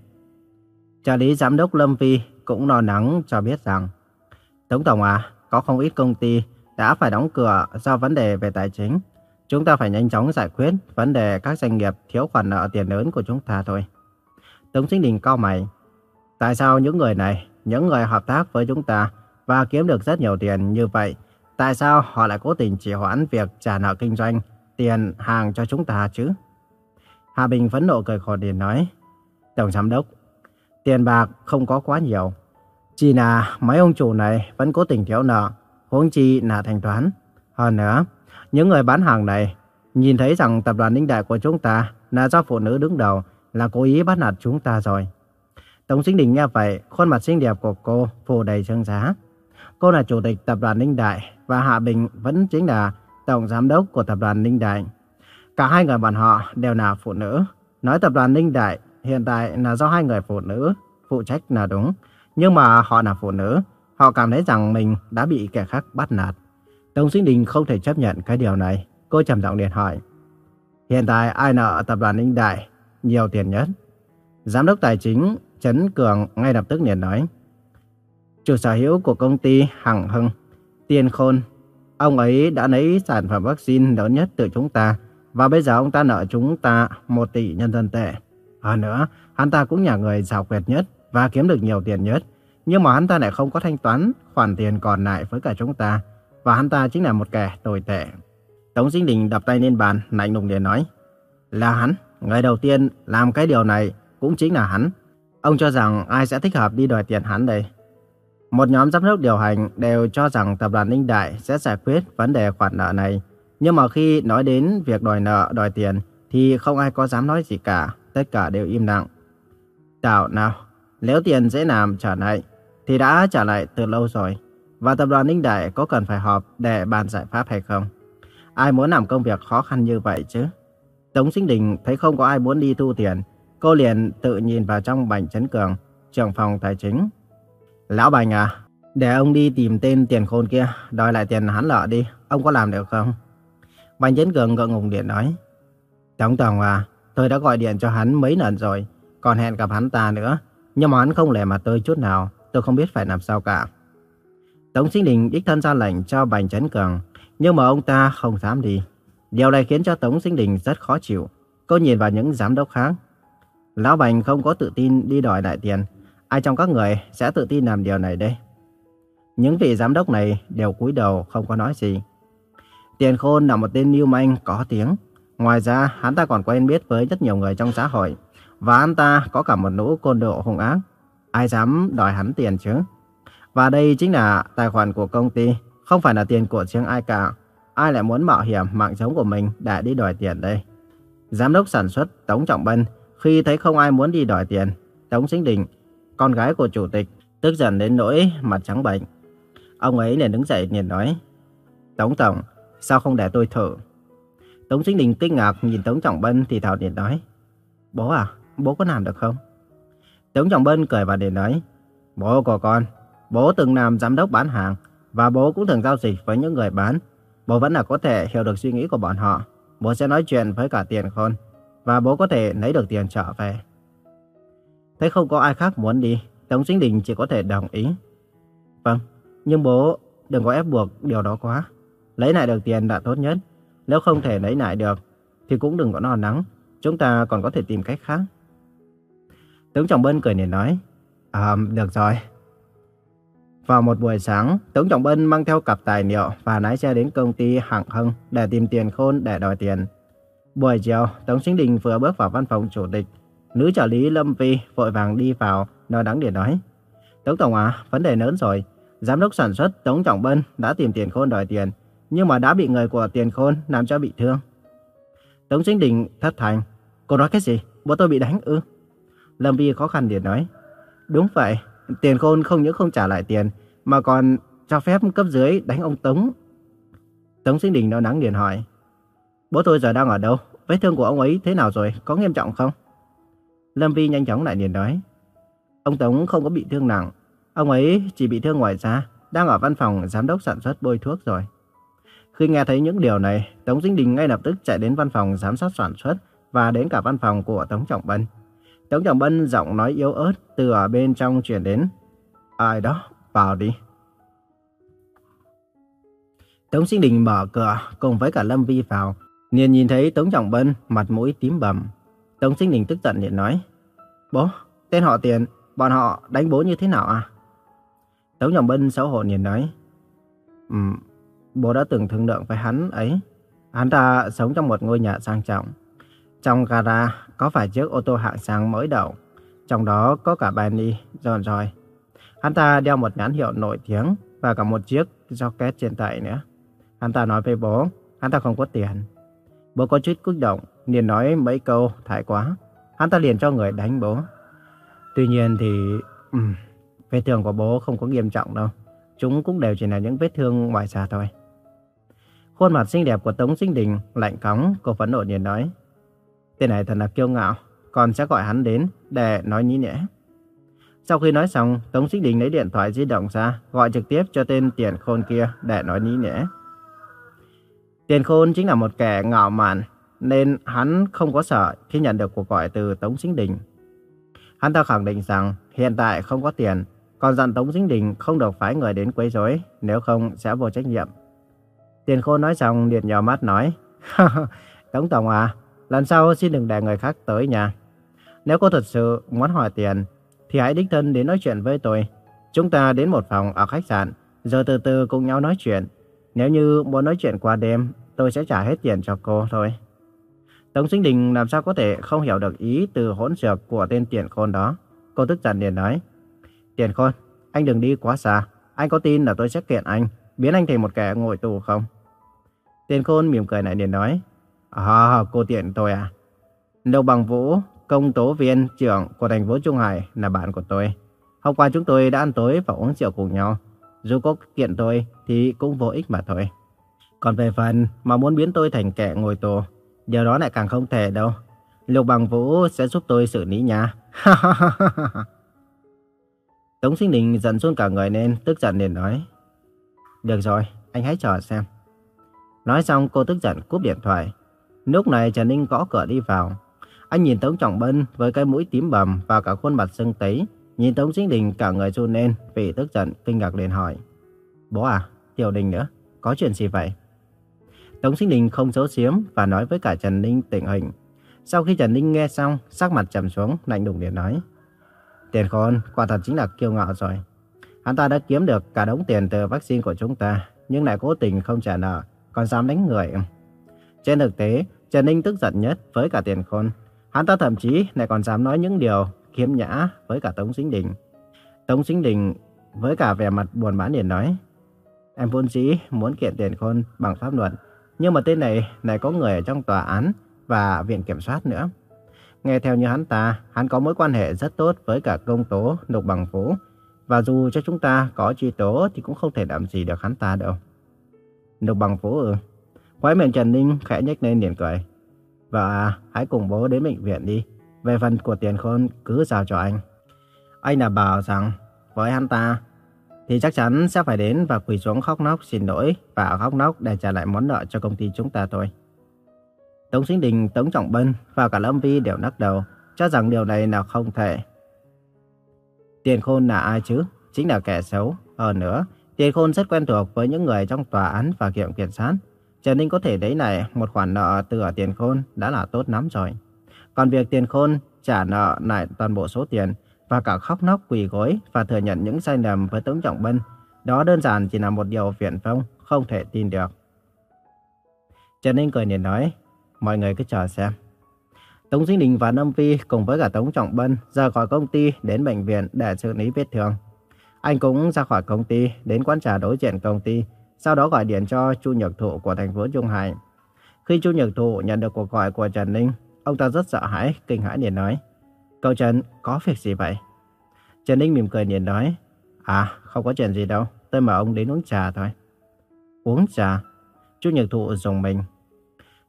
Trợ lý giám đốc Lâm Phi cũng lo lắng cho biết rằng Tống Tổng à, có không ít công ty đã phải đóng cửa do vấn đề về tài chính. Chúng ta phải nhanh chóng giải quyết vấn đề các doanh nghiệp thiếu khoản nợ tiền lớn của chúng ta thôi. Tống Sinh Đình cao mày. Tại sao những người này, những người hợp tác với chúng ta và kiếm được rất nhiều tiền như vậy, tại sao họ lại cố tình trì hoãn việc trả nợ kinh doanh, tiền hàng cho chúng ta chứ? Hà Bình phẫn nộ cười khổ điện nói. Tổng giám đốc, tiền bạc không có quá nhiều. Chỉ là mấy ông chủ này vẫn cố tình thiếu nợ, huống chi là thanh toán. Hơn nữa, những người bán hàng này nhìn thấy rằng tập đoàn Ninh Đại của chúng ta là do phụ nữ đứng đầu là cố ý bắt nạt chúng ta rồi. Tống Sinh Đình nghe vậy, khuôn mặt xinh đẹp của cô phủ đầy trương giá. Cô là chủ tịch tập đoàn Ninh Đại và Hạ Bình vẫn chính là tổng giám đốc của tập đoàn Ninh Đại. Cả hai người bọn họ đều là phụ nữ. Nói tập đoàn Ninh Đại hiện tại là do hai người phụ nữ phụ trách là đúng. Nhưng mà họ là phụ nữ, họ cảm thấy rằng mình đã bị kẻ khác bắt nạt. Tống Sinh Đình không thể chấp nhận cái điều này. Cô trầm giọng điện hỏi. Hiện tại ai nợ tập đoàn Ninh Đại nhiều tiền nhất? Giám đốc tài chính Trấn Cường ngay lập tức liền nói. Chủ sở hữu của công ty Hằng Hưng, Tiên Khôn. Ông ấy đã lấy sản phẩm vaccine lớn nhất từ chúng ta và bây giờ ông ta nợ chúng ta 1 tỷ nhân dân tệ. Hơn nữa, hắn ta cũng nhà người giàu quyệt nhất và kiếm được nhiều tiền nhất. Nhưng mà hắn ta lại không có thanh toán khoản tiền còn lại với cả chúng ta. Và hắn ta chính là một kẻ tồi tệ. Tống Sinh Đình đập tay lên bàn, lạnh lùng để nói. Là hắn, người đầu tiên làm cái điều này cũng chính là hắn. Ông cho rằng ai sẽ thích hợp đi đòi tiền hắn đây? Một nhóm giám đốc điều hành đều cho rằng tập đoàn Ninh Đại sẽ giải quyết vấn đề khoản nợ này. Nhưng mà khi nói đến việc đòi nợ, đòi tiền thì không ai có dám nói gì cả. Tất cả đều im lặng. Tạo nào, nếu tiền dễ làm trả lại thì đã trả lại từ lâu rồi. Và tập đoàn Ninh Đại có cần phải họp để bàn giải pháp hay không? Ai muốn làm công việc khó khăn như vậy chứ? Tống Sinh Đình thấy không có ai muốn đi thu tiền. Cô liền tự nhìn vào trong Bành chấn Cường, trưởng phòng tài chính. Lão Bành à, để ông đi tìm tên tiền khôn kia, đòi lại tiền hắn lợ đi. Ông có làm được không? Bành chấn Cường ngượng ngùng điện nói. tổng Tổng à, tôi đã gọi điện cho hắn mấy lần rồi, còn hẹn gặp hắn ta nữa. Nhưng mà hắn không lẻ mà tôi chút nào, tôi không biết phải làm sao cả. Tống Sinh Đình đích thân ra lệnh cho Bành chấn Cường, nhưng mà ông ta không dám đi. Điều này khiến cho Tống Sinh Đình rất khó chịu. Cô nhìn vào những giám đốc khác. Lão Bành không có tự tin đi đòi lại tiền. Ai trong các người sẽ tự tin làm điều này đây? Những vị giám đốc này đều cúi đầu không có nói gì. Tiền Khôn là một tên lưu manh có tiếng. Ngoài ra, hắn ta còn quen biết với rất nhiều người trong xã hội. Và hắn ta có cả một nũ côn đồ hung ác. Ai dám đòi hắn tiền chứ? Và đây chính là tài khoản của công ty, không phải là tiền của riêng ai cả. Ai lại muốn mạo hiểm mạng sống của mình để đi đòi tiền đây? Giám đốc sản xuất Tống Trọng Bân khi thấy không ai muốn đi đòi tiền, Tống Sinh Đình, con gái của chủ tịch, tức giận đến nỗi mặt trắng bệch. Ông ấy liền đứng dậy liền nói, Tống Tổng, sao không để tôi thử? Tống chính Đình kinh ngạc nhìn Tống Trọng Bân thì thào liền nói, Bố à, bố có làm được không? Tống Trọng Bân cười và liền nói, Bố của con, bố từng làm giám đốc bán hàng và bố cũng từng giao dịch với những người bán. Bố vẫn là có thể hiểu được suy nghĩ của bọn họ. Bố sẽ nói chuyện với cả tiền khôn và bố có thể lấy được tiền trở về. Thấy không có ai khác muốn đi, Tống Sinh Đình chỉ có thể đồng ý. Vâng, nhưng bố đừng có ép buộc điều đó quá. Lấy lại được tiền là tốt nhất. Nếu không thể lấy lại được, thì cũng đừng có no nắng. Chúng ta còn có thể tìm cách khác. Tống Trọng Bân cười liền nói, À, được rồi. Vào một buổi sáng, Tống Trọng Bân mang theo cặp tài liệu và lái xe đến công ty Hạng Hưng để tìm tiền khôn để đòi tiền. Buổi chiều, Tống Sinh Đình vừa bước vào văn phòng chủ tịch. Nữ trợ lý Lâm Vi vội vàng đi vào, nói đắng để nói. Tống Tổng à, vấn đề lớn rồi. Giám đốc sản xuất Tống Trọng Bân đã tìm tiền khôn đòi tiền, nhưng mà đã bị người của tiền khôn làm cho bị thương. Tống Sinh Đình thất thành. Cô nói cái gì? Bố tôi bị đánh ư? Lâm Vi khó khăn điện nói. Đúng vậy, tiền khôn không những không trả lại tiền, mà còn cho phép cấp dưới đánh ông Tống. Tống Sinh Đình lo nắng điện hỏi. Bố tôi giờ đang ở đâu? Vết thương của ông ấy thế nào rồi? Có nghiêm trọng không? Lâm Vi nhanh chóng lại liền nói. Ông Tống không có bị thương nặng. Ông ấy chỉ bị thương ngoài da, đang ở văn phòng giám đốc sản xuất bôi thuốc rồi. Khi nghe thấy những điều này, Tống Dinh Đình ngay lập tức chạy đến văn phòng giám sát sản xuất và đến cả văn phòng của Tống Trọng Bân. Tống Trọng Bân giọng nói yếu ớt từ ở bên trong truyền đến. Ai đó, vào đi. Tống Sinh Đình mở cửa cùng với cả Lâm Vi vào. Nhìn nhìn thấy Tống Trọng Bân mặt mũi tím bầm. Tống Sinh Đình tức giận liền nói. Bố, tên họ tiền, bọn họ đánh bố như thế nào à? Tống Trọng Bân xấu hổ liền nói. Um, bố đã từng thương lượng với hắn ấy. Hắn ta sống trong một ngôi nhà sang trọng. Trong gara có vài chiếc ô tô hạng sang mới đầu. Trong đó có cả Bentley, John Roy. Hắn ta đeo một nhãn hiệu nổi tiếng và cả một chiếc rocket trên tay nữa. Hắn ta nói với bố, hắn ta không có tiền. Bố có chút kích động, liền nói mấy câu thái quá. Hắn ta liền cho người đánh bố. Tuy nhiên thì... Um, vết thương của bố không có nghiêm trọng đâu. Chúng cũng đều chỉ là những vết thương ngoài da thôi. Khuôn mặt xinh đẹp của Tống Sinh Đình lạnh cóng, cô phẫn nộ liền nói. Tên này thật là kiêu ngạo, con sẽ gọi hắn đến để nói nhí nhẽ. Sau khi nói xong, Tống Sinh Đình lấy điện thoại di động ra, gọi trực tiếp cho tên tiền khôn kia để nói nhí nhẽ. Tiền khôn chính là một kẻ ngạo mạn, nên hắn không có sợ khi nhận được cuộc gọi từ Tống Sinh Đình. Hắn ta khẳng định rằng hiện tại không có tiền, còn dặn Tống Sinh Đình không được phái người đến quấy rối, nếu không sẽ vô trách nhiệm. Tiền khôn nói xong liền nhỏ mắt nói, Tống Tổng à, lần sau xin đừng để người khác tới nhà. Nếu cô thật sự muốn hỏi tiền, thì hãy đích thân đến nói chuyện với tôi. Chúng ta đến một phòng ở khách sạn, rồi từ từ cùng nhau nói chuyện. Nếu như muốn nói chuyện qua đêm, tôi sẽ trả hết tiền cho cô thôi. Tống Sinh Đình làm sao có thể không hiểu được ý từ hỗn xược của tên tiền khôn đó. Cô tức giận liền nói, Tiền khôn, anh đừng đi quá xa. Anh có tin là tôi sẽ kiện anh, biến anh thành một kẻ ngồi tù không? Tiền khôn mỉm cười lại liền nói, À, cô tiện tôi à? Đâu bằng Vũ, công tố viên trưởng của thành phố Trung Hải là bạn của tôi. Hôm qua chúng tôi đã ăn tối và uống rượu cùng nhau. Dù có kiện tôi thì cũng vô ích mà thôi. Còn về phần mà muốn biến tôi thành kẻ ngồi tù, điều đó lại càng không thể đâu. Lục Bằng Vũ sẽ giúp tôi xử lý nha. Tống Sinh Đình giận run cả người nên tức giận liền nói. Được rồi, anh hãy chờ xem. Nói xong cô tức giận cúp điện thoại. Lúc này Trần Ninh gõ cửa đi vào. Anh nhìn Tống Trọng Bân với cái mũi tím bầm và cả khuôn mặt sưng tấy. Nhìn Tống Sinh Đình cả người run lên vì tức giận kinh ngạc liền hỏi. Bố à, Tiểu Đình nữa, có chuyện gì vậy? Tống Sinh Đình không giấu giếm và nói với cả Trần Ninh tình hình. Sau khi Trần Ninh nghe xong, sắc mặt trầm xuống, lạnh lùng liền nói. Tiền khôn, quả thật chính là kiêu ngạo rồi. Hắn ta đã kiếm được cả đống tiền từ vaccine của chúng ta, nhưng lại cố tình không trả nợ, còn dám đánh người. Trên thực tế, Trần Ninh tức giận nhất với cả tiền khôn. Hắn ta thậm chí lại còn dám nói những điều khiếm nhã với cả Tống Sinh Đình. Tống Sinh Đình với cả vẻ mặt buồn bã liền nói, Em vốn dĩ muốn kiện tiền khôn bằng pháp luật, nhưng mà tên này lại có người ở trong tòa án và viện kiểm soát nữa. Nghe theo như hắn ta, hắn có mối quan hệ rất tốt với cả công tố Lục Bằng Vũ. Và dù cho chúng ta có truy tố thì cũng không thể làm gì được hắn ta đâu. Lục Bằng Vũ ừ. Khói miệng Trần Ninh khẽ nhếch lên liền cười. Vợ à, hãy cùng bố đến bệnh viện đi. Về phần của tiền khôn cứ giao cho anh. Anh đã bảo rằng với hắn ta thì chắc chắn sẽ phải đến và quỳ xuống khóc nóc xin lỗi và khóc nóc để trả lại món nợ cho công ty chúng ta thôi. Tống Sinh Đình, Tống Trọng Bân và cả Lâm Vi đều lắc đầu, cho rằng điều này là không thể. Tiền Khôn là ai chứ? Chính là kẻ xấu. Hơn nữa, Tiền Khôn rất quen thuộc với những người trong tòa án và kiểm kiểm sát. Trần Ninh có thể lấy lại một khoản nợ từ ở Tiền Khôn đã là tốt lắm rồi. Còn việc Tiền Khôn trả nợ lại toàn bộ số tiền và cả khóc nóc quỳ gối và thừa nhận những sai lầm với Tống Trọng Bân, đó đơn giản chỉ là một điều phiền phong, không thể tin được. Trần Ninh cười nhìn nói, mọi người cứ chờ xem. Tống Duy Đình và Nam Phi cùng với cả Tống Trọng Bân ra khỏi công ty đến bệnh viện để xử lý vết thương. Anh cũng ra khỏi công ty đến quán trà đối diện công ty, sau đó gọi điện cho Chu Nhật Thụ của thành phố Trung Hải. Khi Chu Nhật Thụ nhận được cuộc gọi của Trần Ninh, ông ta rất sợ hãi, kinh hãi liền nói. Cậu Trần, có việc gì vậy? Trần Ninh mỉm cười liền nói. À, không có chuyện gì đâu, tôi mời ông đến uống trà thôi. Uống trà? Chu Nhật Thụ dùng mình,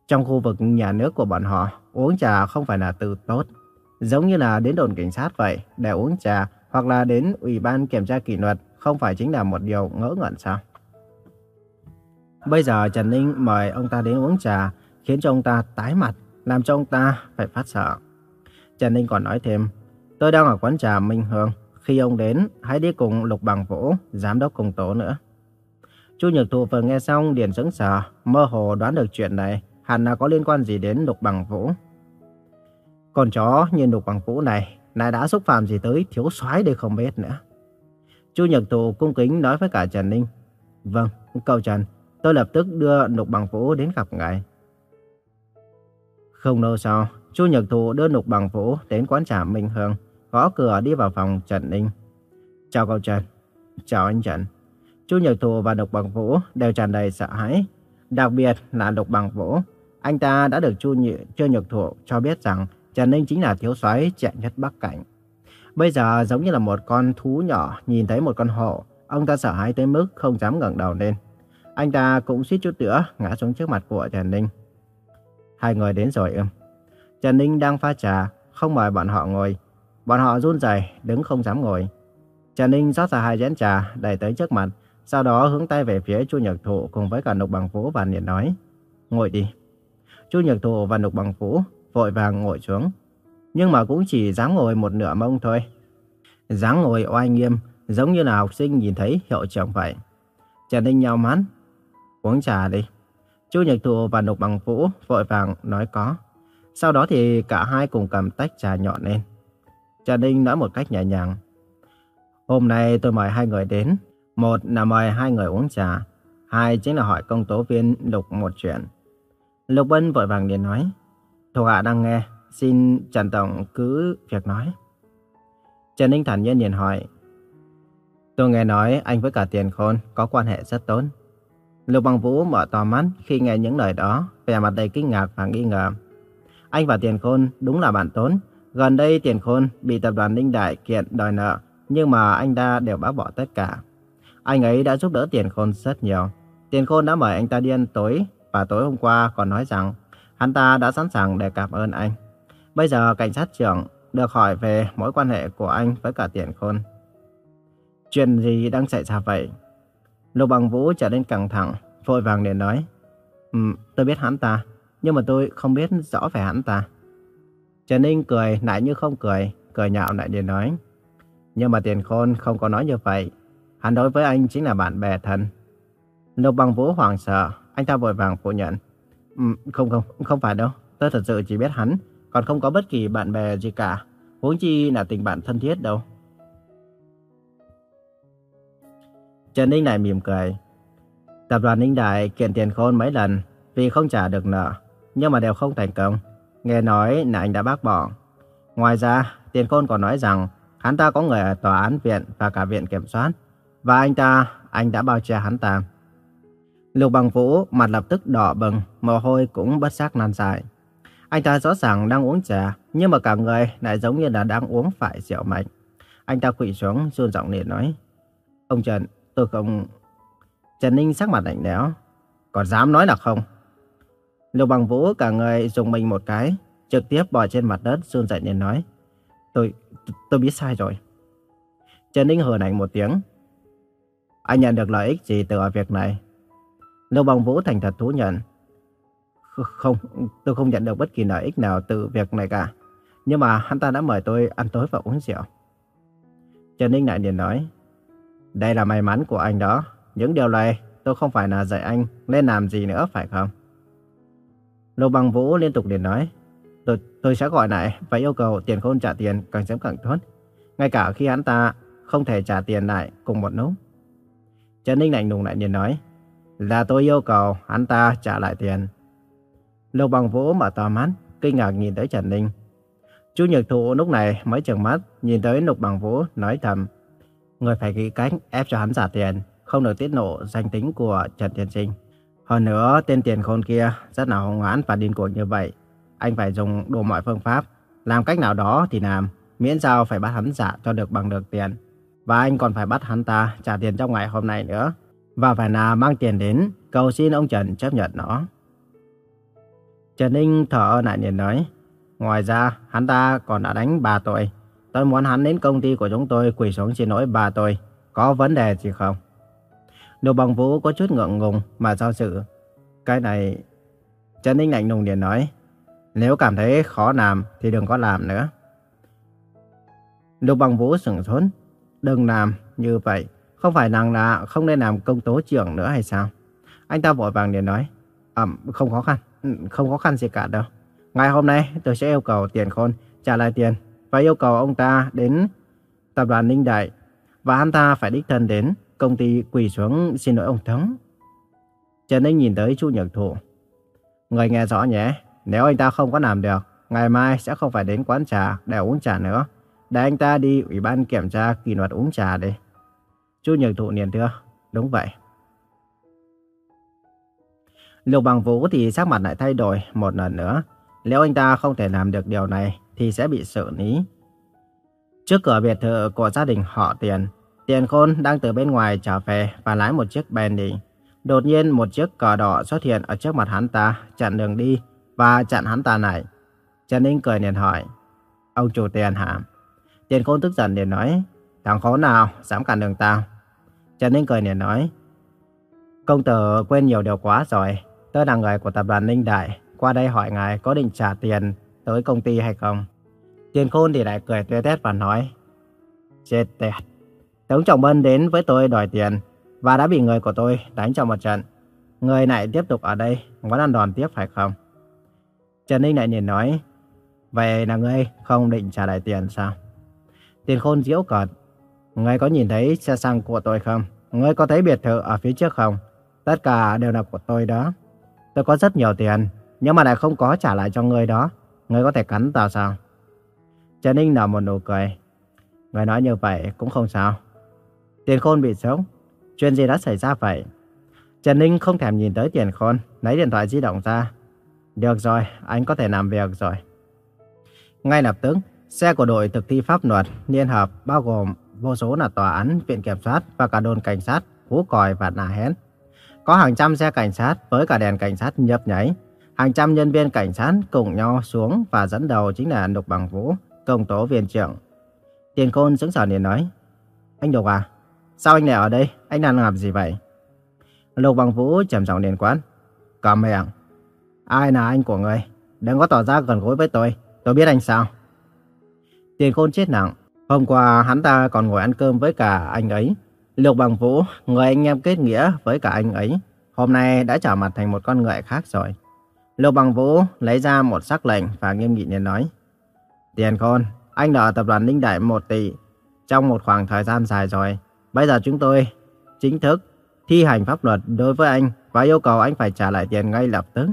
trong khu vực nhà nước của bọn họ, uống trà không phải là từ tốt. Giống như là đến đồn cảnh sát vậy, để uống trà hoặc là đến ủy ban kiểm tra kỷ luật không phải chính là một điều ngỡ ngẩn sao? Bây giờ Trần Ninh mời ông ta đến uống trà, khiến cho ông ta tái mặt, làm cho ông ta phải phát sợ. Trần Ninh còn nói thêm, tôi đang ở quán trà Minh Hương, khi ông đến, hãy đi cùng Lục Bằng Vũ, giám đốc công tố nữa. Chu Nhược Thụ vừa nghe xong liền sững sờ, mơ hồ đoán được chuyện này, hẳn là có liên quan gì đến Lục Bằng Vũ. Còn chó nhìn Lục Bằng Vũ này, này đã xúc phạm gì tới thiếu soái để không biết nữa. Chu Nhật Thụ cung kính nói với cả Trần Ninh. Vâng, cậu Trần, tôi lập tức đưa Lục Bằng Vũ đến gặp ngài. Không lâu sau, Chu Nhật Thụ đưa Lục Bằng Vũ đến quán trà Minh Hương, gõ cửa đi vào phòng Trần Ninh. Chào cậu Trần. Chào anh Trần. Chu Nhật Thụ và Lục Bằng Vũ đều tràn đầy sợ hãi. Đặc biệt là Lục Bằng Vũ anh ta đã được Chu Nhị, Chưa Nhược Thụ cho biết rằng Trần Ninh chính là thiếu soái trẻ nhất Bắc Cảnh. Bây giờ giống như là một con thú nhỏ nhìn thấy một con hổ, ông ta sợ hãi tới mức không dám ngẩng đầu lên. Anh ta cũng suýt chút nữa ngã xuống trước mặt của Trần Ninh. Hai người đến rồi ưm. Trần Ninh đang pha trà, không mời bọn họ ngồi. Bọn họ run rẩy đứng không dám ngồi. Trần Ninh rót ra hai chén trà đẩy tới trước mặt, sau đó hướng tay về phía Chu Nhật Thụ cùng với cả Nục Bằng Vũ và liền nói. Ngồi đi. Chu Nhật Thụ và Nục Bằng Vũ vội vàng ngồi xuống. Nhưng mà cũng chỉ dám ngồi một nửa mông thôi. dáng ngồi oai nghiêm, giống như là học sinh nhìn thấy hiệu trưởng vậy. Trần Ninh nhau mắt. Uống trà đi. Chu Nhật Thụ và Nục Bằng Vũ vội vàng nói có. Sau đó thì cả hai cùng cầm tách trà nhọn lên. Trần Ninh nói một cách nhẹ nhàng. Hôm nay tôi mời hai người đến. Một là mời hai người uống trà. Hai chính là hỏi công tố viên Lục một chuyện. Lục Bân vội vàng liền nói. Thuộc hạ đang nghe. Xin Trần Tổng cứ việc nói. Trần Ninh thản nhiên liền hỏi. Tôi nghe nói anh với cả Tiền Khôn có quan hệ rất tốt. Lục Bằng Vũ mở to mắt khi nghe những lời đó, vẻ mặt đầy kinh ngạc và nghi ngờ. Anh và Tiền Khôn đúng là bạn tốn. Gần đây Tiền Khôn bị tập đoàn Ninh Đại kiện đòi nợ, nhưng mà anh ta đều bác bỏ tất cả. Anh ấy đã giúp đỡ Tiền Khôn rất nhiều. Tiền Khôn đã mời anh ta đi ăn tối, và tối hôm qua còn nói rằng hắn ta đã sẵn sàng để cảm ơn anh. Bây giờ cảnh sát trưởng được hỏi về mối quan hệ của anh với cả Tiền Khôn. Chuyện gì đang xảy ra vậy? Lục Bằng Vũ trở nên căng thẳng, vội vàng để nói. Um, tôi biết hắn ta, nhưng mà tôi không biết rõ về hắn ta. Trần Ninh cười, lại như không cười, cười nhạo lại để nói. Nhưng mà Tiền Khôn không có nói như vậy. Hắn đối với anh chính là bạn bè thân. Lục Bằng Vũ hoảng sợ, anh ta vội vàng phủ nhận. Um, không không, không phải đâu. Tôi thật sự chỉ biết hắn, còn không có bất kỳ bạn bè gì cả. Huống chi là tình bạn thân thiết đâu. Trần Ninh lại mỉm cười. Tập đoàn Ninh Đại kiện tiền khôn mấy lần vì không trả được nợ, nhưng mà đều không thành công. Nghe nói là anh đã bác bỏ. Ngoài ra, tiền khôn còn nói rằng hắn ta có người ở tòa án viện và cả viện kiểm soát. Và anh ta, anh đã bao che hắn ta. Lục bằng vũ mặt lập tức đỏ bừng, mồ hôi cũng bất giác lan dài. Anh ta rõ ràng đang uống trà, nhưng mà cả người lại giống như là đang uống phải rượu mạnh. Anh ta quỵ xuống, run giọng liền nói. Ông Trần, tôi không... Trần Ninh sắc mặt lạnh lẽo. Còn dám nói là không? Lục bằng vũ cả người dùng mình một cái, trực tiếp bò trên mặt đất run rẩy nên nói. Tôi, tôi biết sai rồi. Trần Ninh hờn ảnh một tiếng. Anh nhận được lợi ích gì từ việc này? Lục bằng vũ thành thật thú nhận. Không, tôi không nhận được bất kỳ lợi ích nào từ việc này cả. Nhưng mà hắn ta đã mời tôi ăn tối và uống rượu. Trần Ninh lại liền nói. Đây là may mắn của anh đó. Những điều này tôi không phải là dạy anh nên làm gì nữa phải không? Lô Bằng Vũ liên tục liền nói. Tôi, tôi sẽ gọi lại và yêu cầu tiền khôn trả tiền càng sớm càng tốt. Ngay cả khi hắn ta không thể trả tiền lại cùng một lúc. Trần Ninh lạnh lùng lại liền nói. Là tôi yêu cầu hắn ta trả lại tiền. Lục Bằng Vũ mở to mắt, kinh ngạc nhìn tới Trần Ninh. Chu Nhật Thụ lúc này mới trừng mắt, nhìn tới Lục Bằng Vũ, nói thầm. Người phải nghĩ cách ép cho hắn trả tiền, không được tiết lộ danh tính của Trần Thiên Sinh. Hơn nữa, tên tiền khôn kia rất là hung hãn và điên cuồng như vậy. Anh phải dùng đủ mọi phương pháp, làm cách nào đó thì làm, miễn sao phải bắt hắn giả cho được bằng được tiền. Và anh còn phải bắt hắn ta trả tiền trong ngày hôm nay nữa. Và phải là mang tiền đến, cầu xin ông Trần chấp nhận nó. Trần Ninh thở lại liền nói, ngoài ra hắn ta còn đã đánh bà tôi. Tôi muốn hắn đến công ty của chúng tôi quỳ xuống xin lỗi bà tôi. Có vấn đề gì không? Lục bằng vũ có chút ngượng ngùng mà do dự. Cái này... Trần Ninh lạnh lùng liền nói, nếu cảm thấy khó làm thì đừng có làm nữa. Lục bằng vũ sửng sốt. Đừng làm như vậy. Không phải nàng là không nên làm công tố trưởng nữa hay sao? Anh ta vội vàng liền nói. À, không khó khăn. Không khó khăn gì cả đâu. Ngày hôm nay tôi sẽ yêu cầu tiền khôn trả lại tiền và yêu cầu ông ta đến tập đoàn Ninh Đại và anh ta phải đích thân đến công ty quỳ xuống xin lỗi ông Thắng. Trần Ninh nhìn tới Chu Nhật Thụ. Người nghe rõ nhé, nếu anh ta không có làm được, ngày mai sẽ không phải đến quán trà để uống trà nữa. Để anh ta đi ủy ban kiểm tra kỷ luật uống trà đi. Chu Nhật Thụ liền thưa, đúng vậy. Lục Bằng Vũ thì sắc mặt lại thay đổi một lần nữa. Nếu anh ta không thể làm được điều này thì sẽ bị xử lý. Trước cửa biệt thự của gia đình họ Tiền, Tiền Khôn đang từ bên ngoài trở về và lái một chiếc Bentley. Đột nhiên một chiếc cờ đỏ xuất hiện ở trước mặt hắn ta, chặn đường đi và chặn hắn ta này. Trần Ninh cười liền hỏi, ông chủ Tiền hả? Tiền Khôn tức giận liền nói, thằng khốn nào dám cản đường tao? Trần Ninh cười liền nói, công tử quên nhiều điều quá rồi. Tôi là người của tập đoàn Ninh Đại, qua đây hỏi ngài có định trả tiền tới công ty hay không? Tiền Khôn thì lại cười tươi tét và nói, chết tiệt. Tống Trọng Bân đến với tôi đòi tiền và đã bị người của tôi đánh trong một trận. Người này tiếp tục ở đây, muốn ăn đòn tiếp phải không? Trần Ninh lại nhìn nói, vậy là ngươi không định trả lại tiền sao? Tiền Khôn diễu cợt, ngươi có nhìn thấy xe xăng của tôi không? Ngươi có thấy biệt thự ở phía trước không? Tất cả đều là của tôi đó. Tôi có rất nhiều tiền, nhưng mà lại không có trả lại cho ngươi đó. Ngươi có thể cắn tao sao? Trần Ninh nở một nụ cười. Ngươi nói như vậy cũng không sao. Tiền Khôn bị sống. Chuyện gì đã xảy ra vậy? Trần Ninh không thèm nhìn tới Tiền Khôn, lấy điện thoại di động ra. Được rồi, anh có thể làm việc rồi. Ngay lập tức, xe của đội thực thi pháp luật liên hợp bao gồm vô số là tòa án, viện kiểm soát và cả đồn cảnh sát, hú còi và nà hén. Có hàng trăm xe cảnh sát với cả đèn cảnh sát nhấp nháy. Hàng trăm nhân viên cảnh sát cùng nhau xuống và dẫn đầu chính là Lục Bằng Vũ, công tố viên trưởng. Tiền Khôn sững sờ liền nói, Anh Lục à, sao anh lại ở đây? Anh đang làm gì vậy? Lục Bằng Vũ trầm giọng đến quán, Cầm miệng. Ai là anh của người? Đừng có tỏ ra gần gũi với tôi. Tôi biết anh sao? Tiền Khôn chết nặng. Hôm qua hắn ta còn ngồi ăn cơm với cả anh ấy. Lục Bằng Vũ, người anh em kết nghĩa với cả anh ấy, hôm nay đã trở mặt thành một con người khác rồi. Lục Bằng Vũ lấy ra một sắc lệnh và nghiêm nghị nên nói. Tiền Khôn, anh đã ở tập đoàn Ninh Đại 1 tỷ trong một khoảng thời gian dài rồi. Bây giờ chúng tôi chính thức thi hành pháp luật đối với anh và yêu cầu anh phải trả lại tiền ngay lập tức.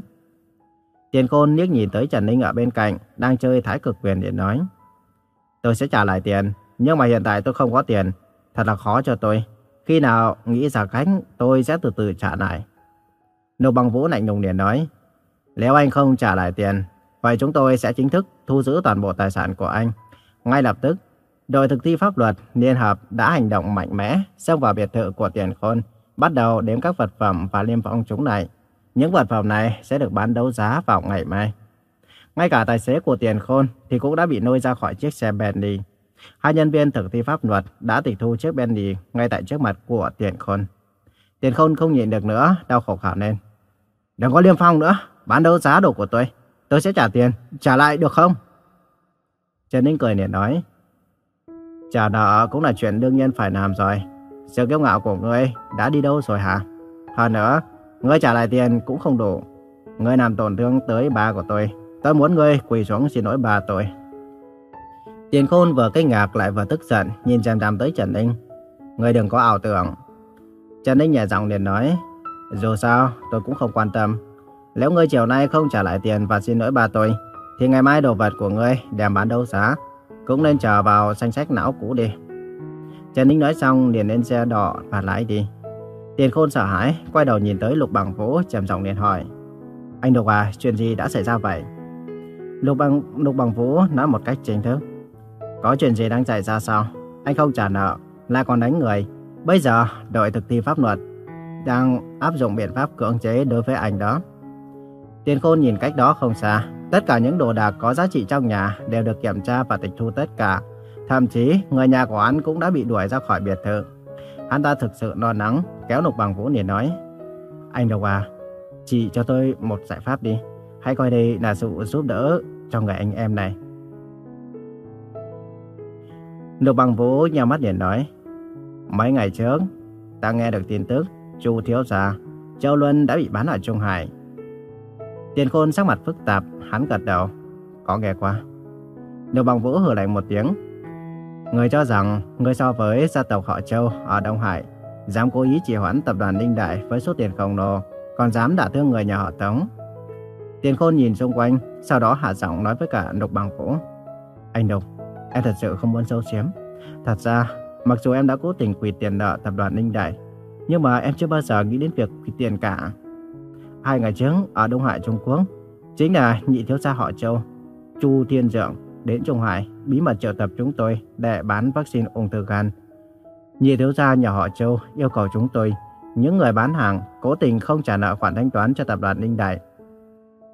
Tiền Khôn liếc nhìn tới Trần Ninh ở bên cạnh, đang chơi thái cực quyền để nói. Tôi sẽ trả lại tiền, nhưng mà hiện tại tôi không có tiền. Thật là khó cho tôi. Khi nào nghĩ ra cách, tôi sẽ từ từ trả lại. Nô Bằng Vũ lạnh lùng liền nói. Nếu anh không trả lại tiền, vậy chúng tôi sẽ chính thức thu giữ toàn bộ tài sản của anh. Ngay lập tức, đội thực thi pháp luật liên hợp đã hành động mạnh mẽ xông vào biệt thự của Tiền Khôn, bắt đầu đếm các vật phẩm và liêm phong chúng này. Những vật phẩm này sẽ được bán đấu giá vào ngày mai. Ngay cả tài xế của Tiền Khôn thì cũng đã bị nôi ra khỏi chiếc xe Bentley. Hai nhân viên thực thi pháp luật đã tịch thu chiếc Bentley ngay tại trước mặt của Tiền Khôn. Tiền Khôn không nhịn được nữa, đau khổ khảo lên. Đừng có liêm phong nữa, bán đấu giá đồ của tôi. Tôi sẽ trả tiền, trả lại được không? Trần Ninh cười liền nói. Trả nợ cũng là chuyện đương nhiên phải làm rồi. Sự kiêu ngạo của ngươi đã đi đâu rồi hả? Hơn nữa, ngươi trả lại tiền cũng không đủ. Ngươi làm tổn thương tới ba của tôi. Tôi muốn ngươi quỳ xuống xin lỗi bà tôi. Tiền Khôn vừa kinh ngạc lại vừa tức giận, nhìn chằm chằm tới Trần Ninh. Ngươi đừng có ảo tưởng. Trần Ninh nhẹ giọng liền nói, dù sao tôi cũng không quan tâm. Nếu ngươi chiều nay không trả lại tiền và xin lỗi bà tôi, thì ngày mai đồ vật của ngươi đem bán đấu giá, cũng nên chờ vào danh sách não cũ đi. Trần Ninh nói xong liền lên xe đỏ và lái đi. Tiền Khôn sợ hãi, quay đầu nhìn tới Lục Bằng Vũ trầm giọng liền hỏi. Anh Lục à, chuyện gì đã xảy ra vậy? Lục Bằng, Lục Bằng Vũ nói một cách chính thức. Có chuyện gì đang xảy ra sao? Anh không trả nợ, lại còn đánh người. Bây giờ, đội thực thi pháp luật đang áp dụng biện pháp cưỡng chế đối với anh đó. Tiền Khôn nhìn cách đó không xa. Tất cả những đồ đạc có giá trị trong nhà đều được kiểm tra và tịch thu tất cả. Thậm chí, người nhà của anh cũng đã bị đuổi ra khỏi biệt thự. Hắn ta thực sự lo lắng, kéo Lục Bằng Vũ liền nói. Anh Độc à, chỉ cho tôi một giải pháp đi. Hãy coi đây là sự giúp đỡ cho người anh em này. Lục Bằng Vũ nhào mắt liền nói. Mấy ngày trước, ta nghe được tin tức Chu Thiếu Gia, Châu Luân đã bị bán ở Trung Hải. Tiền Khôn sắc mặt phức tạp, hắn gật đầu. Có nghe qua. Lục Bằng Vũ hừ lạnh một tiếng. Người cho rằng người so với gia tộc họ Châu ở Đông Hải dám cố ý trì hoãn tập đoàn Ninh Đại với số tiền khổng lồ, còn dám đả thương người nhà họ Tống. Tiền Khôn nhìn xung quanh, sau đó hạ giọng nói với cả Lục Bằng Vũ. Anh Lục, em thật sự không muốn sâu xiếm. Thật ra, mặc dù em đã cố tình quỳ tiền nợ tập đoàn Ninh Đại, nhưng mà em chưa bao giờ nghĩ đến việc quỳ tiền cả. Hai ngày trước, ở Đông Hải Trung Quốc, chính là nhị thiếu gia họ Châu, Chu Thiên Dượng đến Trung Hải bí mật triệu tập chúng tôi để bán vaccine ung thư gan. Nhị thiếu gia nhà họ Châu yêu cầu chúng tôi, những người bán hàng cố tình không trả nợ khoản thanh toán cho tập đoàn Ninh Đại.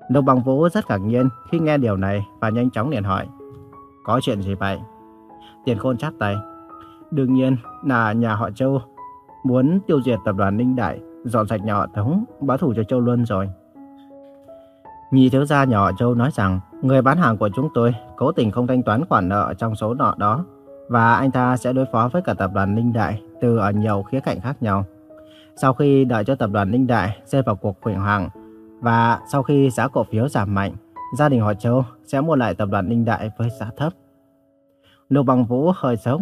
Lục Bằng Vũ rất ngạc nhiên khi nghe điều này và nhanh chóng liền hỏi. Có chuyện gì vậy? Tiền Khôn chắp tay. Đương nhiên là nhà họ Châu muốn tiêu diệt tập đoàn Ninh Đại, dọn sạch nhà họ Tống, báo thủ cho Châu Luân rồi. Nhị thiếu gia nhỏ Châu nói rằng người bán hàng của chúng tôi cố tình không thanh toán khoản nợ trong số nợ đó và anh ta sẽ đối phó với cả tập đoàn Ninh Đại từ ở nhiều khía cạnh khác nhau. Sau khi đợi cho tập đoàn Ninh Đại rơi vào cuộc khủng hoảng và sau khi giá cổ phiếu giảm mạnh, gia đình họ Châu sẽ mua lại tập đoàn Ninh Đại với giá thấp. Lục Bằng Vũ hơi sốc,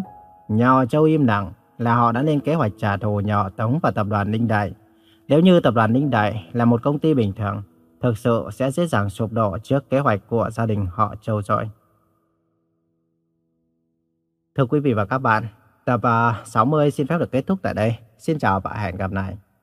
nhà họ Châu im lặng là họ đã lên kế hoạch trả thù nhà họ Tống và tập đoàn Ninh Đại. Nếu như tập đoàn Ninh Đại là một công ty bình thường, thực sự sẽ dễ dàng sụp đổ trước kế hoạch của gia đình họ Châu rồi. Thưa quý vị và các bạn, tập à, 60 xin phép được kết thúc tại đây. Xin chào và hẹn gặp lại.